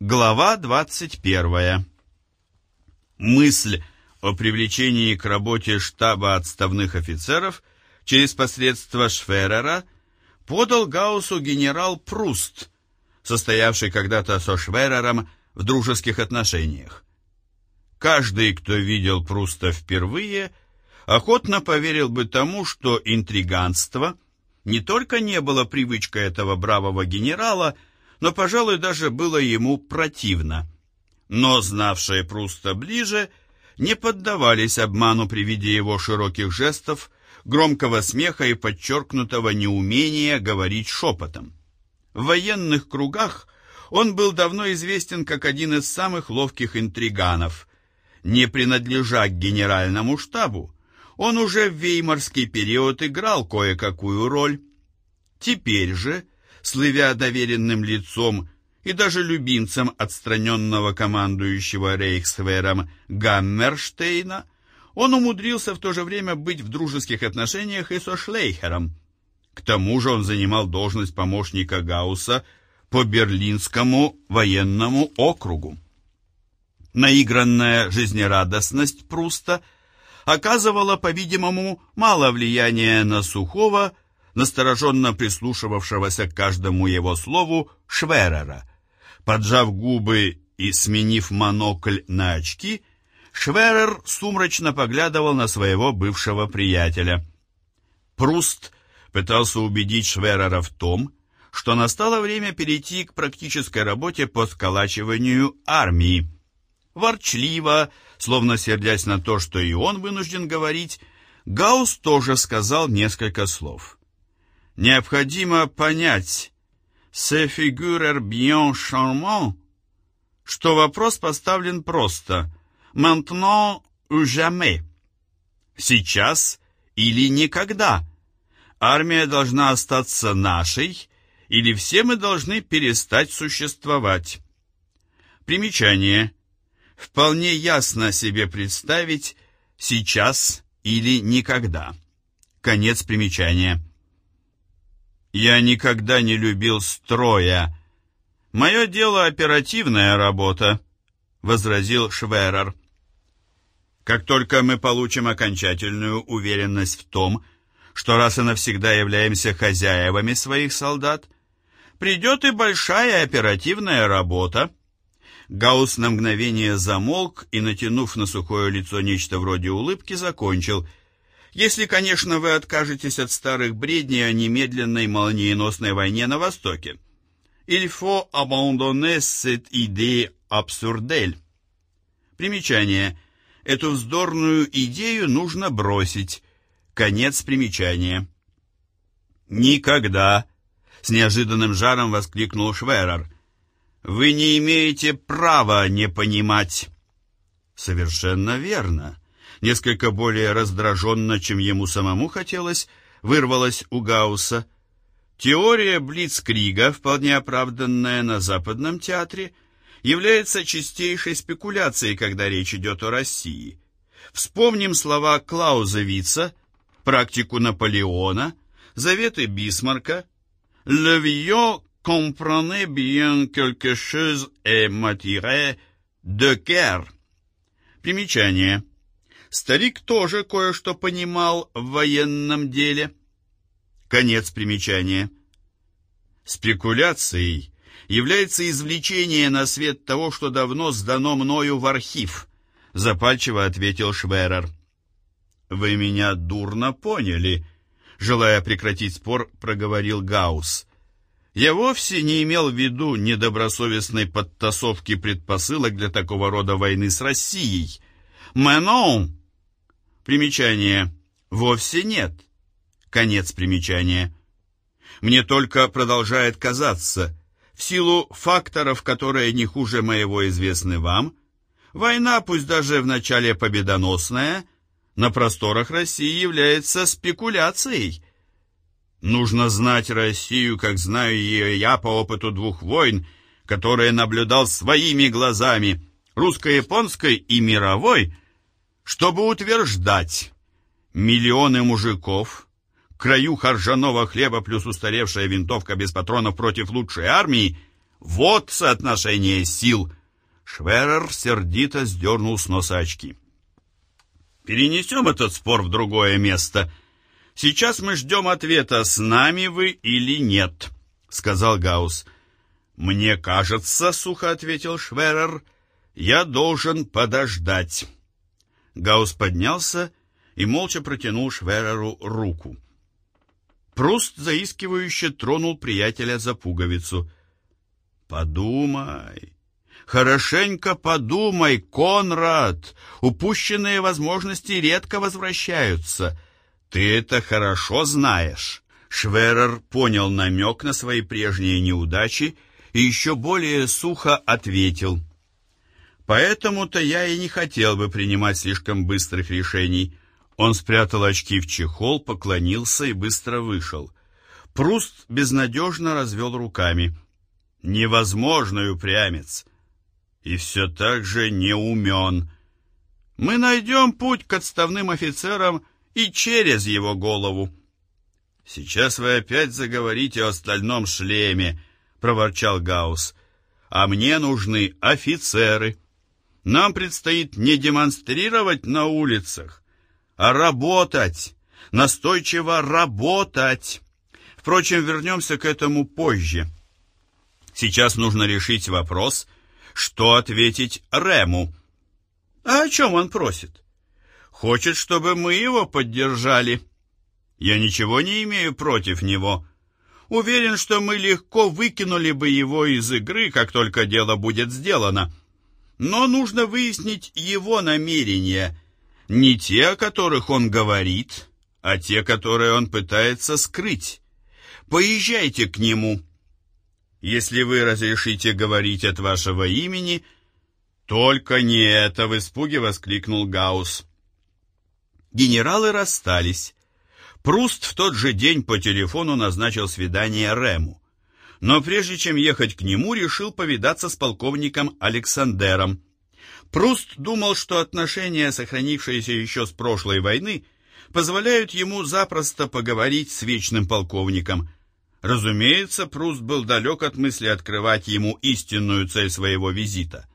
Глава 21. Мысль о привлечении к работе штаба отставных офицеров через посредство Шферера подал Гауссу генерал Пруст, состоявший когда-то со Шверером в дружеских отношениях. Каждый, кто видел Пруста впервые, охотно поверил бы тому, что интриганство не только не было привычкой этого бравого генерала, но, пожалуй, даже было ему противно. Но знавшие Пруста ближе не поддавались обману при виде его широких жестов, громкого смеха и подчеркнутого неумения говорить шепотом. В военных кругах он был давно известен как один из самых ловких интриганов. Не принадлежа к генеральному штабу, он уже в веймарский период играл кое-какую роль. Теперь же слывя доверенным лицом и даже любимцем отстраненного командующего Рейхсвером Гаммерштейна, он умудрился в то же время быть в дружеских отношениях и со Шлейхером. К тому же он занимал должность помощника Гаусса по Берлинскому военному округу. Наигранная жизнерадостность Пруста оказывала, по-видимому, мало влияния на Сухого, настороженно прислушивавшегося к каждому его слову Шверера. Поджав губы и сменив монокль на очки, Шверер сумрачно поглядывал на своего бывшего приятеля. Пруст пытался убедить Шверера в том, что настало время перейти к практической работе по сколачиванию армии. Ворчливо, словно сердясь на то, что и он вынужден говорить, Гаус тоже сказал несколько слов. Необходимо понять, «se figure bien charmant», что вопрос поставлен просто «maintenant ou jamais», «сейчас» или «никогда». Армия должна остаться нашей, или все мы должны перестать существовать. Примечание. Вполне ясно себе представить «сейчас» или «никогда». Конец примечания. Я никогда не любил строя. Мое дело оперативная работа, возразил Шверер. Как только мы получим окончательную уверенность в том, что раз и навсегда являемся хозяевами своих солдат, придет и большая оперативная работа. Гаус на мгновение замолк и, натянув на сухое лицо нечто вроде улыбки, закончил — если, конечно, вы откажетесь от старых бредней о немедленной молниеносной войне на Востоке. Il faut abandonner cette idée absurdelle. Примечание. Эту вздорную идею нужно бросить. Конец примечания. «Никогда!» — с неожиданным жаром воскликнул Шверер. «Вы не имеете права не понимать». «Совершенно верно», несколько более раздраженно, чем ему самому хотелось, вырвалось у Гаусса. Теория Блицкрига, вполне оправданная на Западном театре, является чистейшей спекуляцией, когда речь идет о России. Вспомним слова Клаузевица, практику Наполеона, заветы Бисмарка «Le vieux comprenait bien quelque chose et m'attirait de guerre». Примечание – Старик тоже кое-что понимал в военном деле. Конец примечания. Спекуляцией является извлечение на свет того, что давно сдано мною в архив, запальчиво ответил Шверер. Вы меня дурно поняли, желая прекратить спор, проговорил Гаус. Я вовсе не имел в виду недобросовестной подтасовки предпосылок для такого рода войны с Россией. «Мэнон!» Примечание. Вовсе нет. Конец примечания. Мне только продолжает казаться, в силу факторов, которые не хуже моего известны вам, война, пусть даже в начале победоносная, на просторах России является спекуляцией. Нужно знать Россию, как знаю ее я по опыту двух войн, которые наблюдал своими глазами, русско-японской и мировой – чтобы утверждать миллионы мужиков, краю харжаного хлеба плюс устаревшая винтовка без патронов против лучшей армии, Вот соотношение сил. Шверер сердито сдернул с носа очки. Перенесем этот спор в другое место. Сейчас мы ждем ответа, с нами вы или нет, сказал Гаус. Мне кажется, сухо ответил Шверер, я должен подождать. Гаус поднялся и молча протянул Швереру руку. Пруст заискивающе тронул приятеля за пуговицу. «Подумай, хорошенько подумай, Конрад! Упущенные возможности редко возвращаются. Ты это хорошо знаешь». Шверер понял намек на свои прежние неудачи и еще более сухо ответил. «Поэтому-то я и не хотел бы принимать слишком быстрых решений». Он спрятал очки в чехол, поклонился и быстро вышел. Пруст безнадежно развел руками. Невозможный упрямец. И все так же не умен. Мы найдем путь к отставным офицерам и через его голову. «Сейчас вы опять заговорите о стальном шлеме», — проворчал Гаус. «А мне нужны офицеры. Нам предстоит не демонстрировать на улицах, а работать, настойчиво работать. Впрочем, вернемся к этому позже. Сейчас нужно решить вопрос, что ответить Рему. А о чем он просит? Хочет, чтобы мы его поддержали. Я ничего не имею против него. Уверен, что мы легко выкинули бы его из игры, как только дело будет сделано. Но нужно выяснить его намерения – не те, о которых он говорит, а те, которые он пытается скрыть. Поезжайте к нему. Если вы разрешите говорить от вашего имени, только не это, в испуге воскликнул Гаус. Генералы расстались. Пруст в тот же день по телефону назначил свидание Рему. Но прежде чем ехать к нему, решил повидаться с полковником Александером. Пруст думал, что отношения, сохранившиеся еще с прошлой войны, позволяют ему запросто поговорить с вечным полковником. Разумеется, Пруст был далек от мысли открывать ему истинную цель своего визита.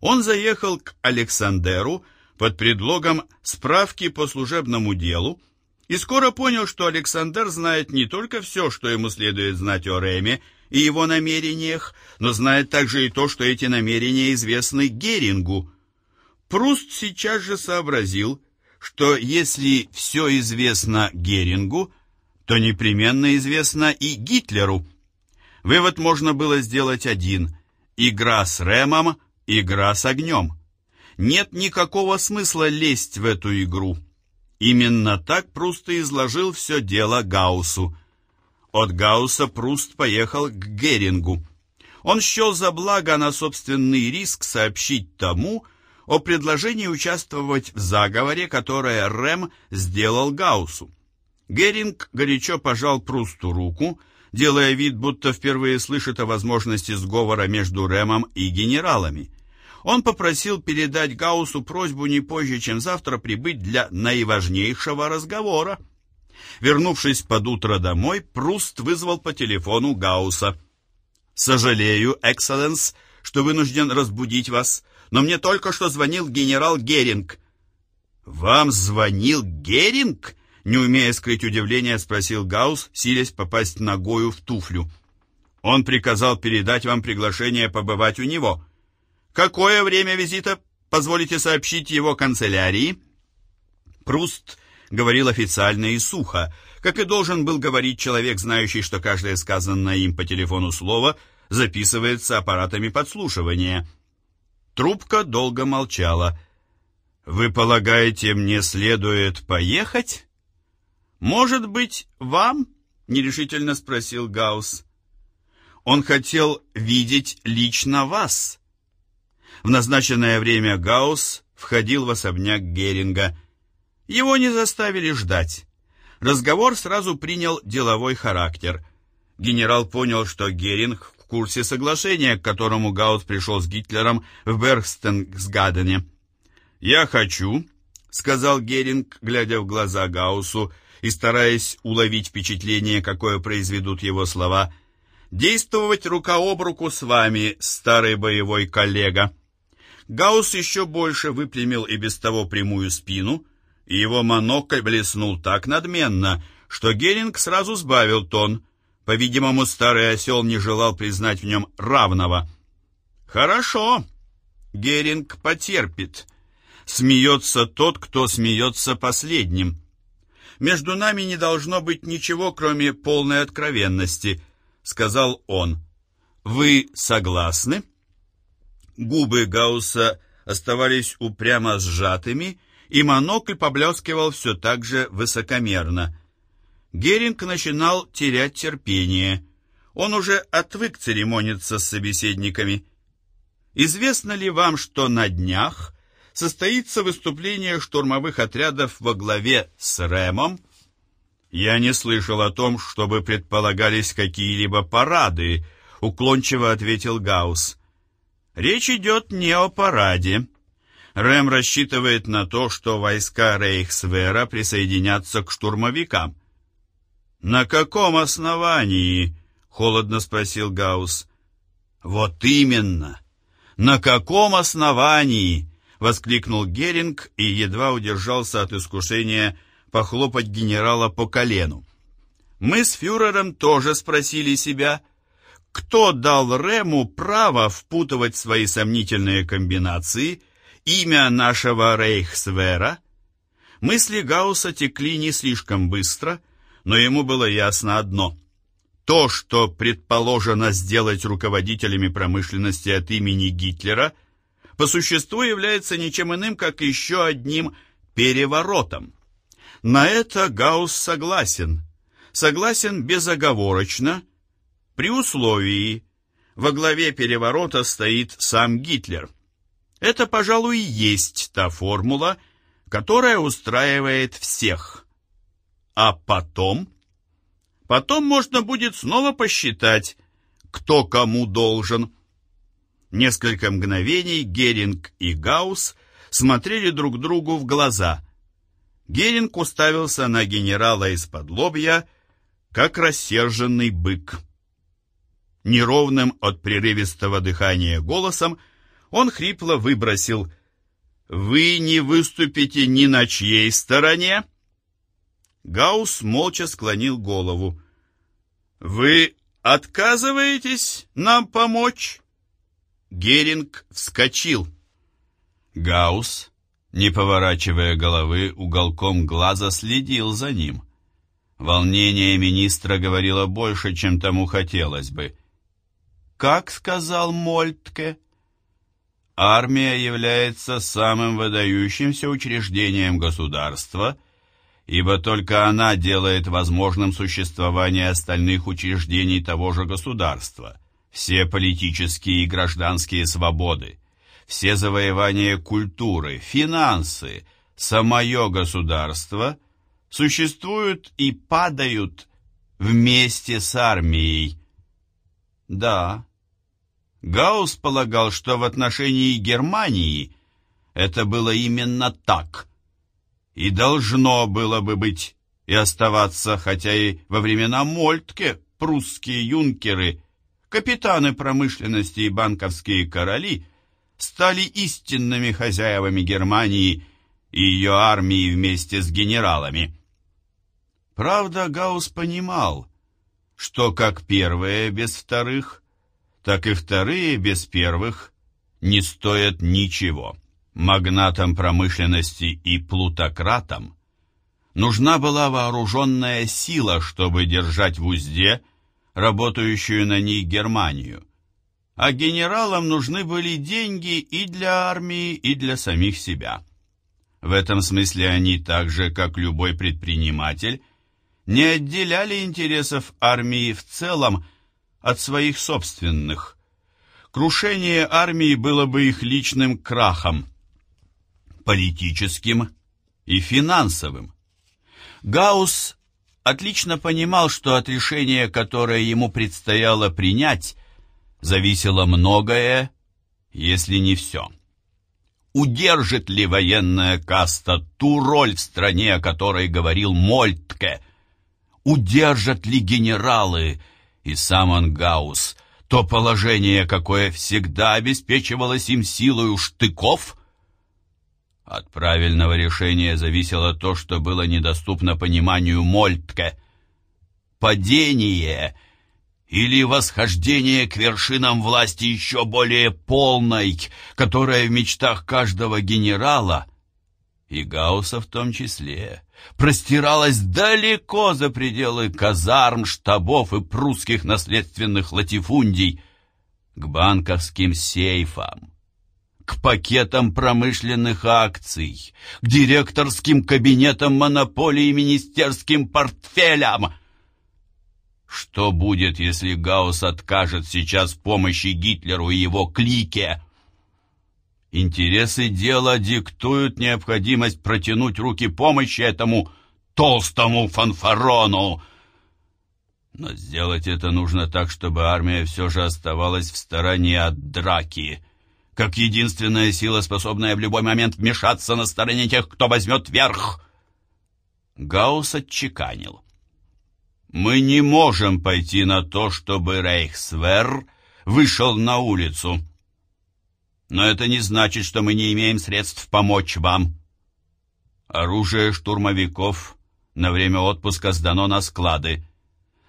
Он заехал к Александеру под предлогом справки по служебному делу и скоро понял, что Александр знает не только все, что ему следует знать о Реме и его намерениях, но знает также и то, что эти намерения известны Герингу. Пруст сейчас же сообразил, что если все известно Герингу, то непременно известно и Гитлеру. Вывод можно было сделать один – игра с Рэмом, игра с огнем. Нет никакого смысла лезть в эту игру. Именно так Пруст и изложил все дело Гауссу – от Гаусса Пруст поехал к Герингу. Он счел за благо на собственный риск сообщить тому о предложении участвовать в заговоре, которое Рэм сделал Гауссу. Геринг горячо пожал Прусту руку, делая вид, будто впервые слышит о возможности сговора между Рэмом и генералами. Он попросил передать Гауссу просьбу не позже, чем завтра прибыть для наиважнейшего разговора – Вернувшись под утро домой, Пруст вызвал по телефону Гаусса. «Сожалею, экселленс, что вынужден разбудить вас, но мне только что звонил генерал Геринг». «Вам звонил Геринг?» Не умея скрыть удивление, спросил Гаус, силясь попасть ногою в туфлю. «Он приказал передать вам приглашение побывать у него. Какое время визита? Позволите сообщить его канцелярии?» Пруст говорил официально и сухо, как и должен был говорить человек, знающий, что каждое сказанное им по телефону слово записывается аппаратами подслушивания. Трубка долго молчала. «Вы полагаете, мне следует поехать?» «Может быть, вам?» — нерешительно спросил Гаус. «Он хотел видеть лично вас». В назначенное время Гаус входил в особняк Геринга. Его не заставили ждать. Разговор сразу принял деловой характер. Генерал понял, что Геринг в курсе соглашения, к которому Гаут пришел с Гитлером в Бергстенгсгадене. «Я хочу», — сказал Геринг, глядя в глаза Гаусу и стараясь уловить впечатление, какое произведут его слова, действовать рука об руку с вами, старый боевой коллега. Гаусс еще больше выпрямил и без того прямую спину, и его монокль блеснул так надменно, что Геринг сразу сбавил тон. По-видимому, старый осел не желал признать в нем равного. «Хорошо, Геринг потерпит. Смеется тот, кто смеется последним. Между нами не должно быть ничего, кроме полной откровенности», — сказал он. «Вы согласны?» Губы Гаусса оставались упрямо сжатыми, и монокль поблескивал все так же высокомерно. Геринг начинал терять терпение. Он уже отвык церемониться с собеседниками. «Известно ли вам, что на днях состоится выступление штурмовых отрядов во главе с Рэмом?» «Я не слышал о том, чтобы предполагались какие-либо парады», — уклончиво ответил Гаусс. Речь идет не о параде. Рэм рассчитывает на то, что войска Рейхсвера присоединятся к штурмовикам. «На каком основании?» — холодно спросил Гаус. «Вот именно! На каком основании?» — воскликнул Геринг и едва удержался от искушения похлопать генерала по колену. «Мы с фюрером тоже спросили себя, — кто дал Рему право впутывать свои сомнительные комбинации имя нашего Рейхсвера? Мысли Гаусса текли не слишком быстро, но ему было ясно одно. То, что предположено сделать руководителями промышленности от имени Гитлера, по существу является ничем иным, как еще одним переворотом. На это Гаусс согласен. Согласен безоговорочно – при условии, во главе переворота стоит сам Гитлер. Это, пожалуй, есть та формула, которая устраивает всех. А потом? Потом можно будет снова посчитать, кто кому должен. Несколько мгновений Геринг и Гаусс смотрели друг другу в глаза. Геринг уставился на генерала из-под лобья, как рассерженный бык. Неровным от прерывистого дыхания голосом он хрипло выбросил «Вы не выступите ни на чьей стороне?» Гаус молча склонил голову. «Вы отказываетесь нам помочь?» Геринг вскочил. Гаус, не поворачивая головы, уголком глаза следил за ним. Волнение министра говорило больше, чем тому хотелось бы как сказал Мольтке, армия является самым выдающимся учреждением государства, ибо только она делает возможным существование остальных учреждений того же государства, все политические и гражданские свободы, все завоевания культуры, финансы, самое государство существуют и падают вместе с армией. Да, Гаусс полагал, что в отношении Германии это было именно так. И должно было бы быть и оставаться, хотя и во времена Мольтке прусские юнкеры, капитаны промышленности и банковские короли стали истинными хозяевами Германии и ее армии вместе с генералами. Правда, Гаусс понимал, что как первые без вторых – так и вторые без первых не стоят ничего. Магнатам промышленности и плутократам нужна была вооруженная сила, чтобы держать в узде работающую на ней Германию. А генералам нужны были деньги и для армии, и для самих себя. В этом смысле они так же, как любой предприниматель, не отделяли интересов армии в целом от своих собственных. Крушение армии было бы их личным крахом, политическим и финансовым. Гаусс отлично понимал, что от решения, которое ему предстояло принять, зависело многое, если не все. Удержит ли военная каста ту роль в стране, о которой говорил Мольтке? Удержат ли генералы И сам он, Гаусс, то положение, какое всегда обеспечивалось им силою штыков? От правильного решения зависело то, что было недоступно пониманию Мольтке. Падение или восхождение к вершинам власти еще более полной, которая в мечтах каждого генерала, и Гаусса в том числе, простиралась далеко за пределы казарм, штабов и прусских наследственных латифундий, к банковским сейфам, к пакетам промышленных акций, к директорским кабинетам монополий и министерским портфелям. Что будет, если Гаусс откажет сейчас помощи Гитлеру и его клике? Интересы дела диктуют необходимость протянуть руки помощи этому толстому фанфарону. Но сделать это нужно так, чтобы армия все же оставалась в стороне от драки, как единственная сила, способная в любой момент вмешаться на стороне тех, кто возьмет верх. Гаусс отчеканил. «Мы не можем пойти на то, чтобы Рейхсвер вышел на улицу». Но это не значит, что мы не имеем средств помочь вам. Оружие штурмовиков на время отпуска сдано на склады.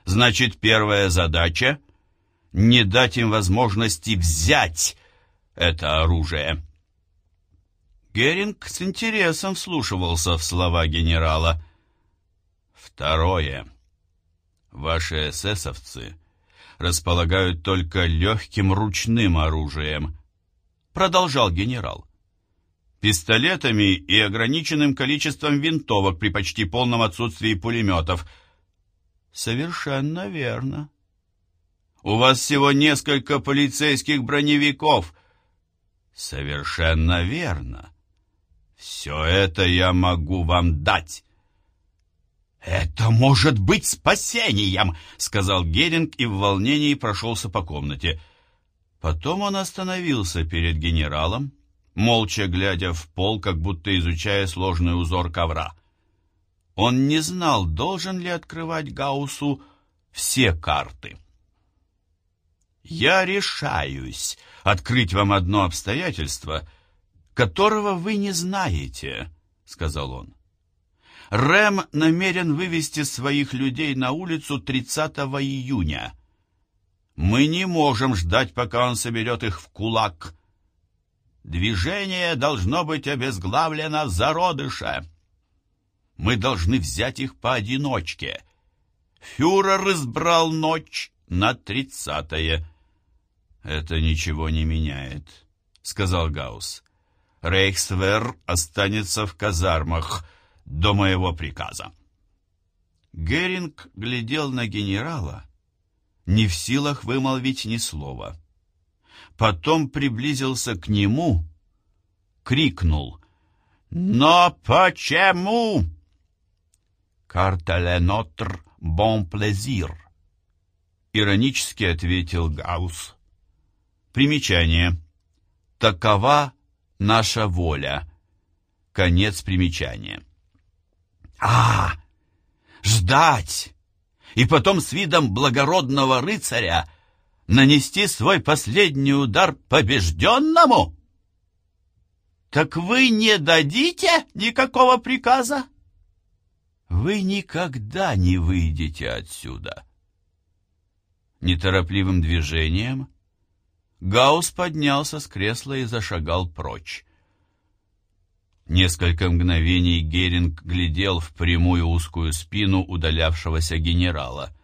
Значит, первая задача — не дать им возможности взять это оружие. Геринг с интересом вслушивался в слова генерала. Второе. Ваши эсэсовцы располагают только легким ручным оружием — продолжал генерал. Пистолетами и ограниченным количеством винтовок при почти полном отсутствии пулеметов. Совершенно верно. У вас всего несколько полицейских броневиков. Совершенно верно. Все это я могу вам дать. «Это может быть спасением!» — сказал Геринг и в волнении прошелся по комнате. Потом он остановился перед генералом, молча глядя в пол, как будто изучая сложный узор ковра. Он не знал, должен ли открывать Гауссу все карты. «Я решаюсь открыть вам одно обстоятельство, которого вы не знаете», — сказал он. «Рэм намерен вывести своих людей на улицу 30 июня». Мы не можем ждать, пока он соберет их в кулак. Движение должно быть обезглавлено в зародыше. Мы должны взять их поодиночке. Фюрер избрал ночь на тридцатое. Это ничего не меняет, сказал Гаус. Рейхсвер останется в казармах до моего приказа. Геринг глядел на генерала, не в силах вымолвить ни слова. Потом приблизился к нему, крикнул «Но почему?» «Картеле нотр бон плезир», — иронически ответил Гаус. Примечание. «Такова наша воля». Конец примечания. «А, ждать!» И потом с видом благородного рыцаря нанести свой последний удар побежденному? Так вы не дадите никакого приказа? Вы никогда не выйдете отсюда. Неторопливым движением Гаус поднялся с кресла и зашагал прочь. Несколько мгновений Геринг глядел в прямую узкую спину удалявшегося генерала.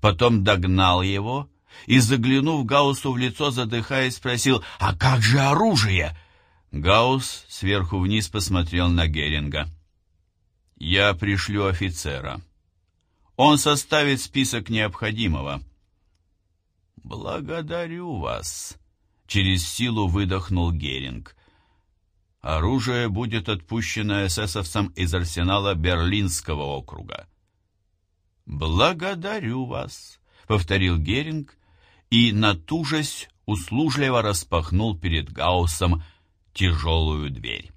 Потом догнал его и, заглянув Гауссу в лицо, задыхаясь, спросил «А как же оружие?» Гаусс сверху вниз посмотрел на Геринга. «Я пришлю офицера. Он составит список необходимого». «Благодарю вас», — через силу выдохнул Геринг. Оружие будет отпущено эсэсовцам из арсенала Берлинского округа. «Благодарю вас», — повторил Геринг и, натужась, услужливо распахнул перед Гауссом тяжелую дверь.